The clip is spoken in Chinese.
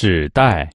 纸袋